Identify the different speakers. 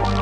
Speaker 1: Podcast.